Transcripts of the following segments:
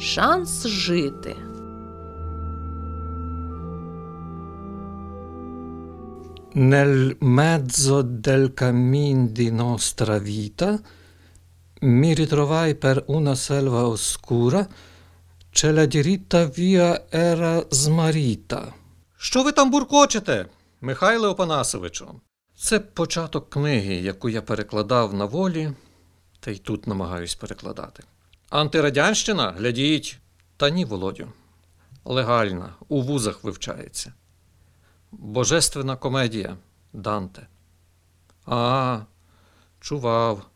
шанс жити. Nel mezzo del cammin di nostra vita mi ritrovai per una selva oscura, c'è la diritta via era smarrita. Що ви там буркочете, Михайле Опанасовичу? Це початок книги, яку я перекладав на волі, та й тут намагаюсь перекладати. Антирадянщина, глядіть. Та ні, Володю. Легальна, у вузах вивчається. Божественна комедія Данте. А, чував.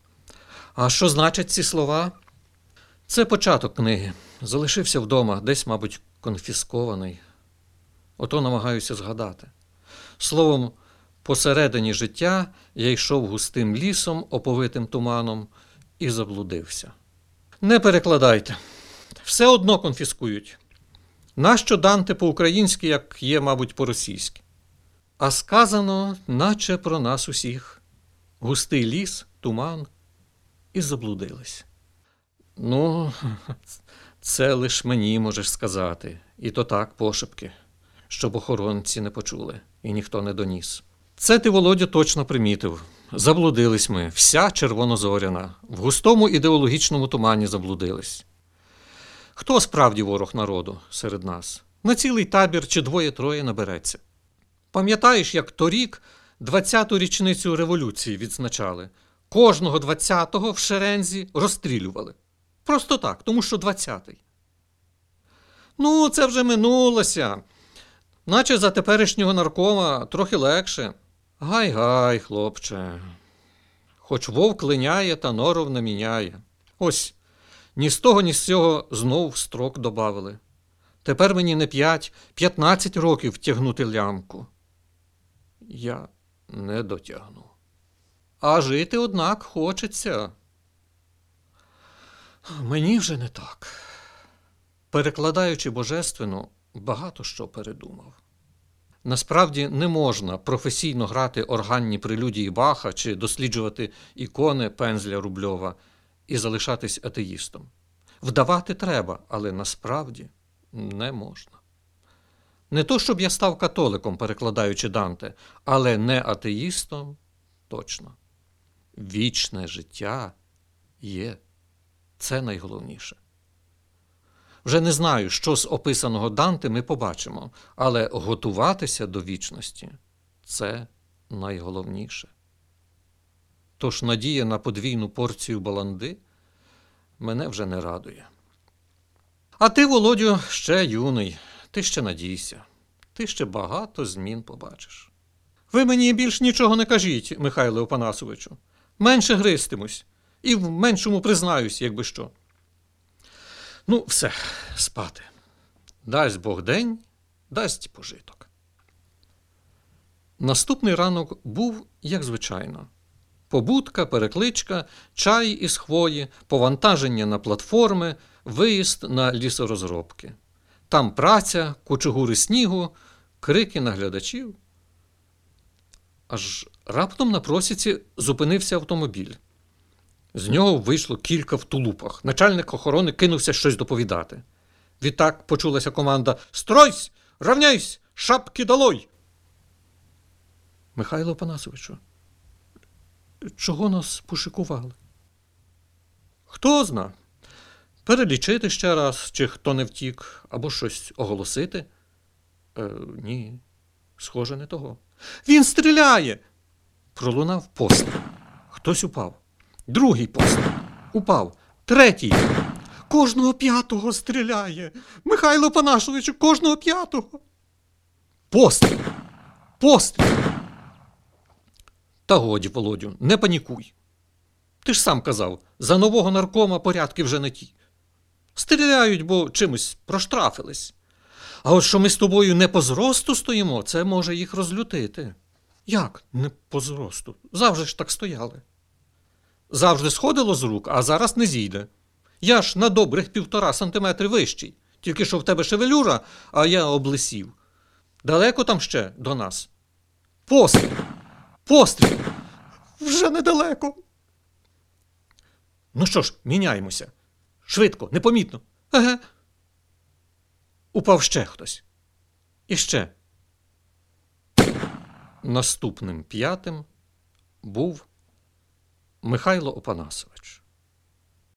А що значать ці слова? Це початок книги. Залишився вдома, десь, мабуть, конфіскований. Ото намагаюся згадати. Словом, посередині життя я йшов густим лісом, оповитим туманом, і заблудився. Не перекладайте. Все одно конфіскують. Нащо Данте по-українськи, як є, мабуть, по-російськи? А сказано, наче про нас усіх. Густий ліс, туман, і заблудились. Ну, це лиш мені можеш сказати, і то так пошепки, щоб охоронці не почули і ніхто не доніс. Це ти, Володя, точно примітив. Заблудились ми, вся червонозоряна, в густому ідеологічному тумані заблудились. Хто справді ворог народу серед нас? На цілий табір чи двоє-троє набереться. Пам'ятаєш, як торік 20-ту річницю революції відзначали? Кожного 20-го в шерензі розстрілювали. Просто так, тому що 20-й. Ну, це вже минулося. Наче за теперішнього наркома трохи легше. Гай-гай, хлопче. Хоч вовк линяє та норов не міняє. Ось, ні з того, ні з цього знов строк добавили. Тепер мені не п'ять, п'ятнадцять років тягнути лямку. Я не дотягну. А жити, однак, хочеться. Мені вже не так. Перекладаючи божественно, багато що передумав. Насправді не можна професійно грати органні прелюдії Баха чи досліджувати ікони пензля Рубльова і залишатись атеїстом. Вдавати треба, але насправді не можна. Не то, щоб я став католиком, перекладаючи Данте, але не атеїстом точно. Вічне життя є. Це найголовніше. Вже не знаю, що з описаного Данте ми побачимо, але готуватися до вічності це найголовніше. Тож надія на подвійну порцію баланди мене вже не радує. А ти, Володю, ще юний, ти ще надійся, ти ще багато змін побачиш. Ви мені більш нічого не кажіть, Михайле Опанасовичу. Менше гристимусь і в меншому признаюсь, якби що. Ну, все, спати. Дасть Бог день, дасть пожиток. Наступний ранок був, як звичайно. Побудка, перекличка, чай із хвої, повантаження на платформи, виїзд на лісорозробки. Там праця, кучугури снігу, крики наглядачів. Аж раптом на просіці зупинився автомобіль. З нього вийшло кілька в тулупах. Начальник охорони кинувся щось доповідати. Відтак почулася команда Стройсь! Равняйсь! Шапки долой! Михайло Панасовичу, чого нас пошикували? Хто зна? Перелічити ще раз, чи хто не втік, або щось оголосити? Е, Ні, схоже, не того. Він стріляє. Пролунав постріл. Хтось упав. Другий постріл. Упав. Третій. Кожного п'ятого стріляє. Михайло Панашовичу, кожного п'ятого. Постріл. Постріл. Та годі, Володю, не панікуй. Ти ж сам казав, за нового наркома порядки вже не ті. Стріляють, бо чимось проштрафились. А от що ми з тобою не по зросту стоїмо, це може їх розлютити. Як не по зросту? Завжди ж так стояли. Завжди сходило з рук, а зараз не зійде. Я ж на добрих півтора сантиметри вищий, тільки що в тебе шевелюра, а я облисів. Далеко там ще до нас. Постріл! Постріл! Вже недалеко. Ну що ж, міняємося. Швидко, непомітно. Еге, Упав ще хтось. І ще. Наступним п'ятим був Михайло Опанасович.